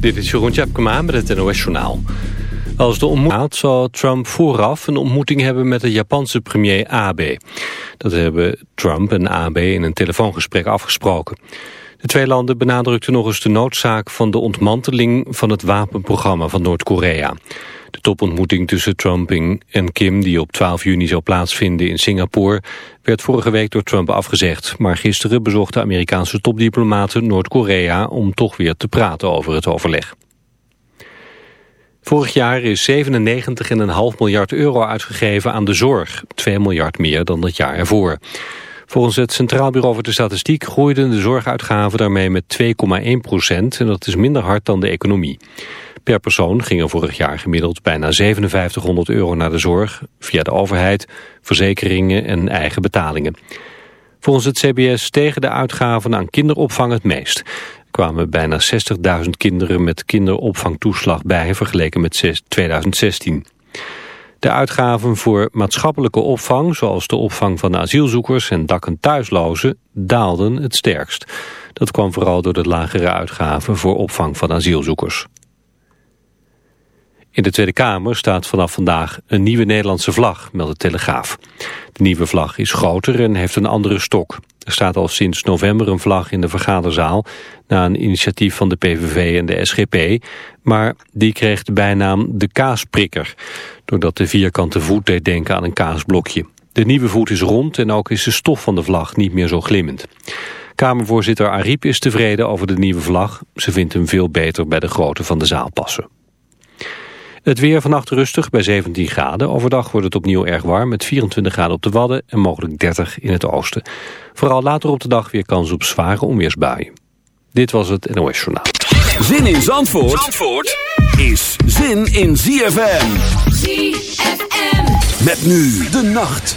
Dit is Jeroen Tjepkema met het NOS Journaal. Als de ontmoeting zal Trump vooraf een ontmoeting hebben met de Japanse premier Abe. Dat hebben Trump en Abe in een telefoongesprek afgesproken. De twee landen benadrukten nog eens de noodzaak van de ontmanteling van het wapenprogramma van Noord-Korea. De topontmoeting tussen Trump en Kim, die op 12 juni zou plaatsvinden in Singapore, werd vorige week door Trump afgezegd. Maar gisteren bezochten Amerikaanse topdiplomaten Noord-Korea om toch weer te praten over het overleg. Vorig jaar is 97,5 miljard euro uitgegeven aan de zorg. 2 miljard meer dan het jaar ervoor. Volgens het Centraal Bureau voor de Statistiek groeiden de zorguitgaven daarmee met 2,1 procent. En dat is minder hard dan de economie. Per persoon ging er vorig jaar gemiddeld bijna 5700 euro naar de zorg... via de overheid, verzekeringen en eigen betalingen. Volgens het CBS stegen de uitgaven aan kinderopvang het meest. Er kwamen bijna 60.000 kinderen met kinderopvangtoeslag bij... vergeleken met 2016. De uitgaven voor maatschappelijke opvang, zoals de opvang van asielzoekers en dak- en thuislozen, daalden het sterkst. Dat kwam vooral door de lagere uitgaven voor opvang van asielzoekers. In de Tweede Kamer staat vanaf vandaag een nieuwe Nederlandse vlag, meldt de Telegraaf. De nieuwe vlag is groter en heeft een andere stok. Er staat al sinds november een vlag in de vergaderzaal... na een initiatief van de PVV en de SGP... maar die kreeg de bijnaam de kaasprikker... doordat de vierkante voet deed denken aan een kaasblokje. De nieuwe voet is rond en ook is de stof van de vlag niet meer zo glimmend. Kamervoorzitter Ariep is tevreden over de nieuwe vlag. Ze vindt hem veel beter bij de grootte van de zaal passen. Het weer vannacht rustig bij 17 graden. Overdag wordt het opnieuw erg warm met 24 graden op de Wadden en mogelijk 30 in het oosten. Vooral later op de dag weer kans op zware onweersbuien. Dit was het NOS Journaal. Zin in Zandvoort, Zandvoort is zin in ZFM. ZFM. Met nu de nacht.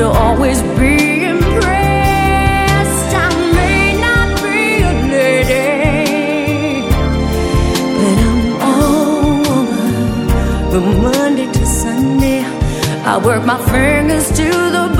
to always be impressed. I may not be a lady, but I'm woman. From Monday to Sunday, I work my fingers to the bone.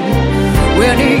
为你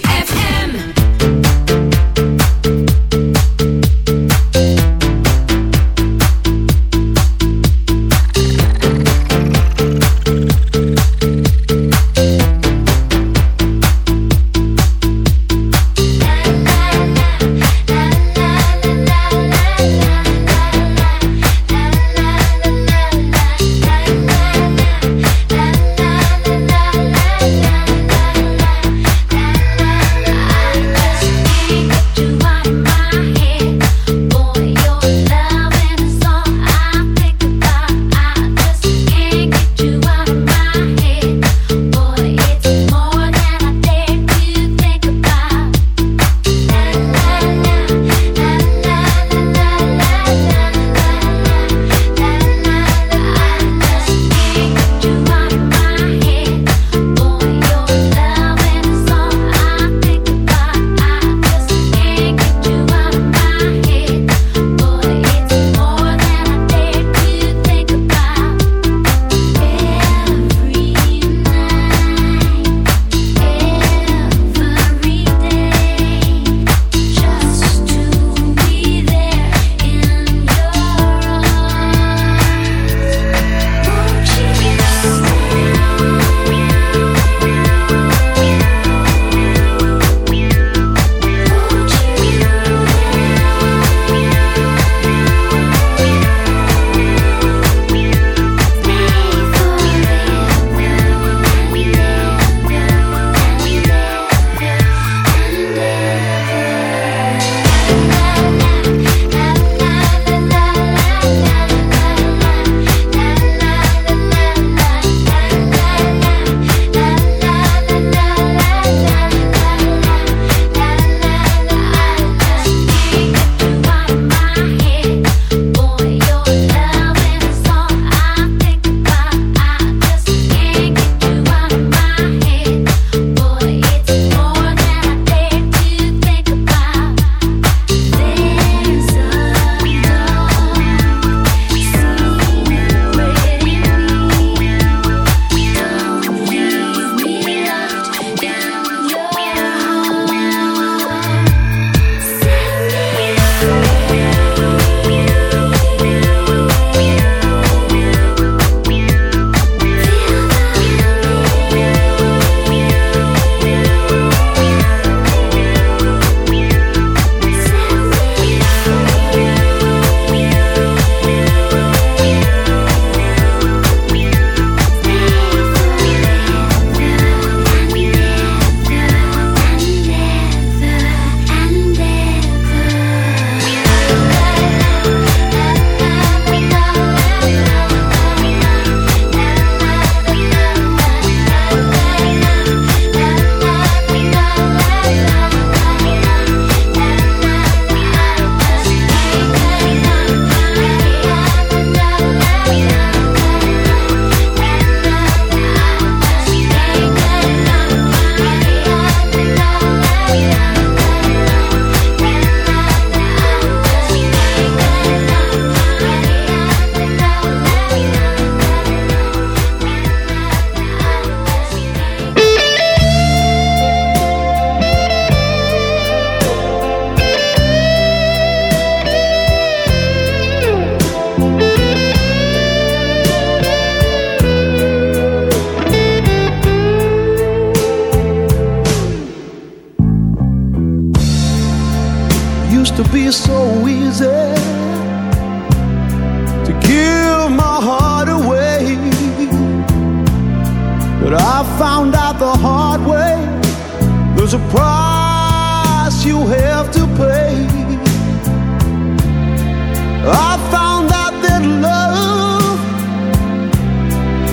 I found out that love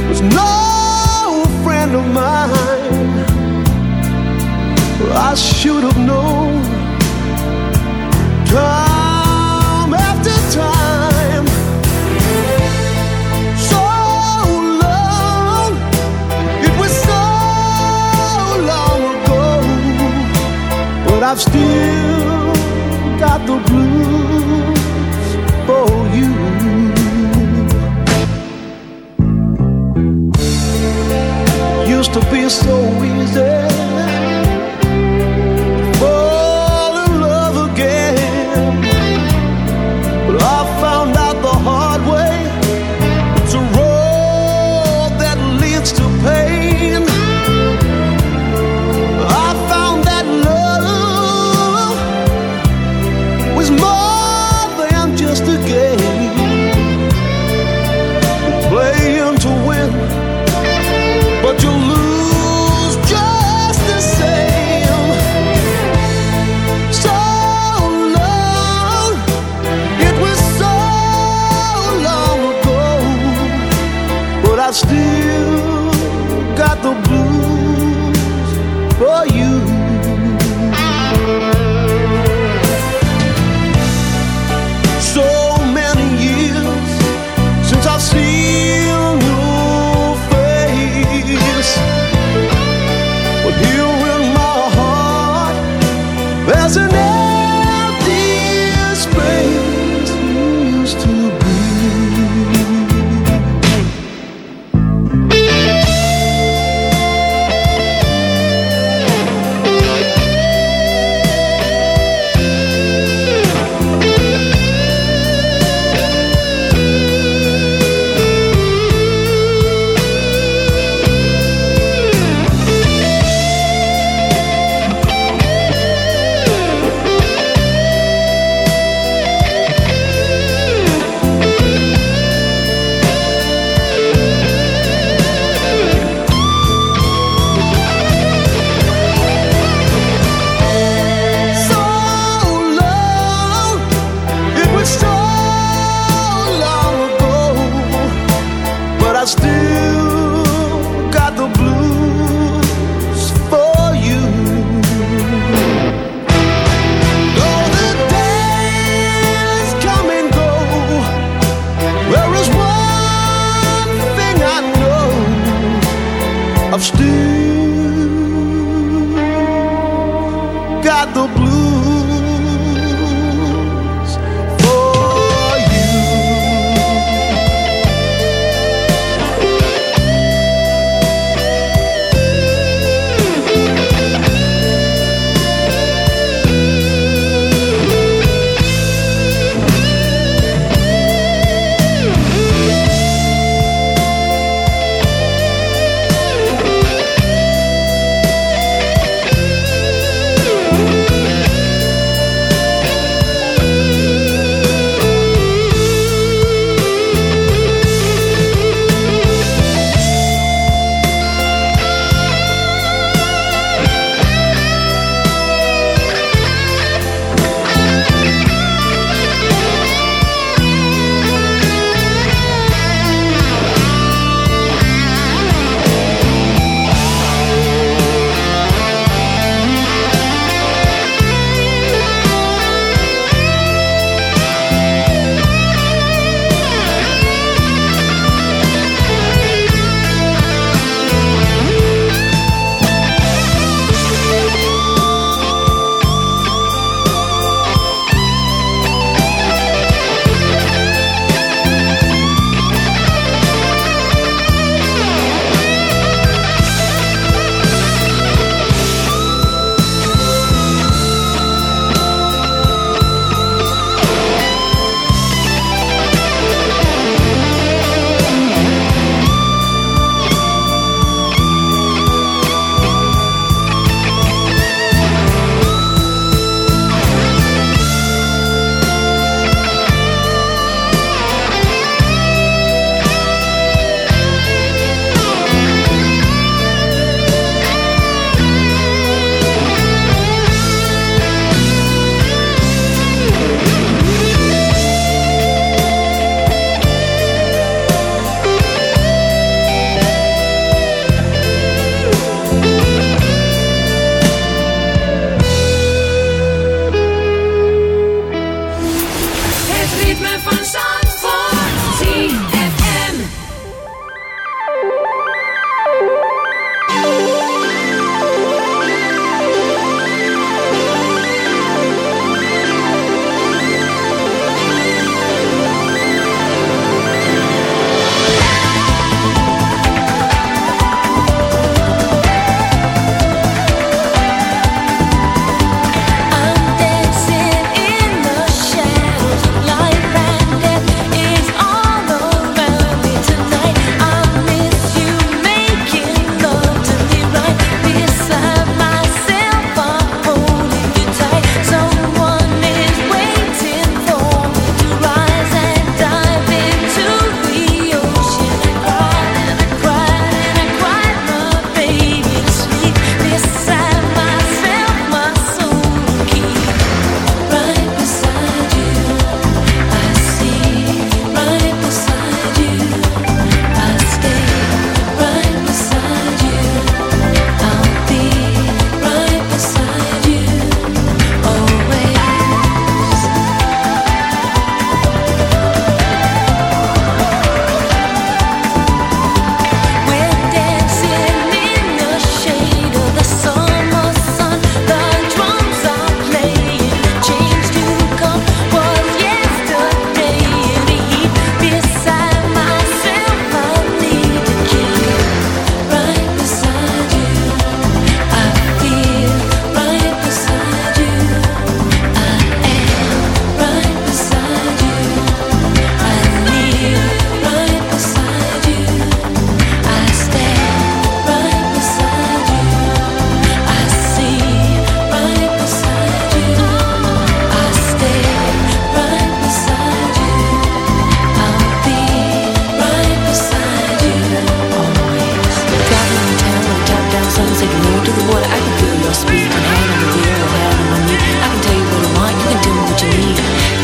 was no friend of mine. I should have known time after time. So long, it was so long ago, but I've still got the blues so easy.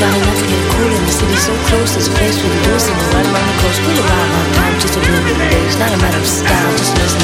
Got enough to get cool in the city, so close. There's a place where the doors singing right around the coast. We'll arrive on time, just little bit of days. Not a matter of style, just listening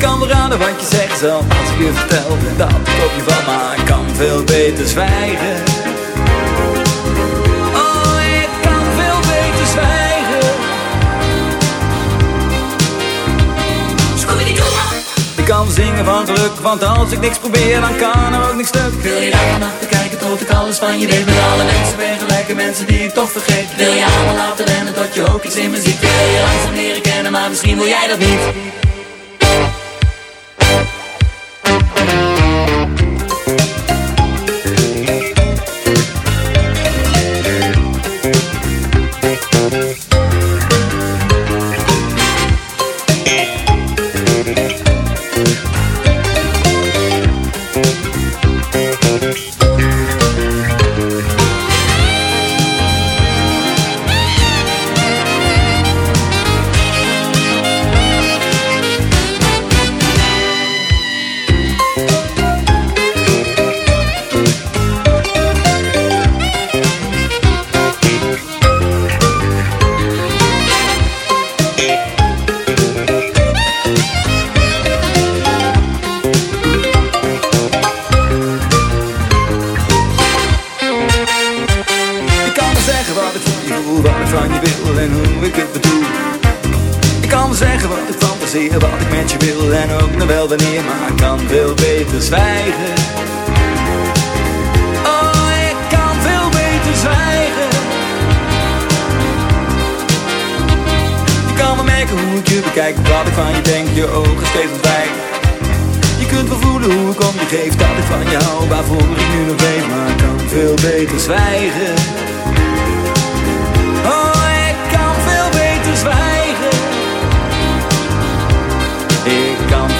kan raden wat je zegt zelf als ik je vertel Dat op je van, maar ik kan veel beter zwijgen. Oh, ik kan veel beter zwijgen. Ik kan zingen van geluk, want als ik niks probeer dan kan er ook niks stuk. Wil je daar nachten kijken tot ik alles van je deed Met alle mensen ben gelijke mensen die ik toch vergeet. Wil je allemaal laten rennen tot je ook iets in me ziet? Wil je langzaam leren kennen, maar misschien wil jij dat niet?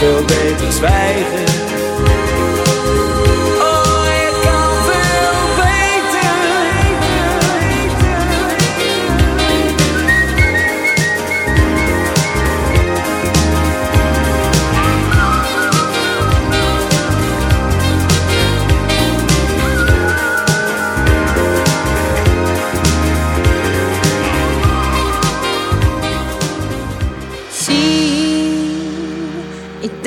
Veel beter zwijgen.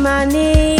money.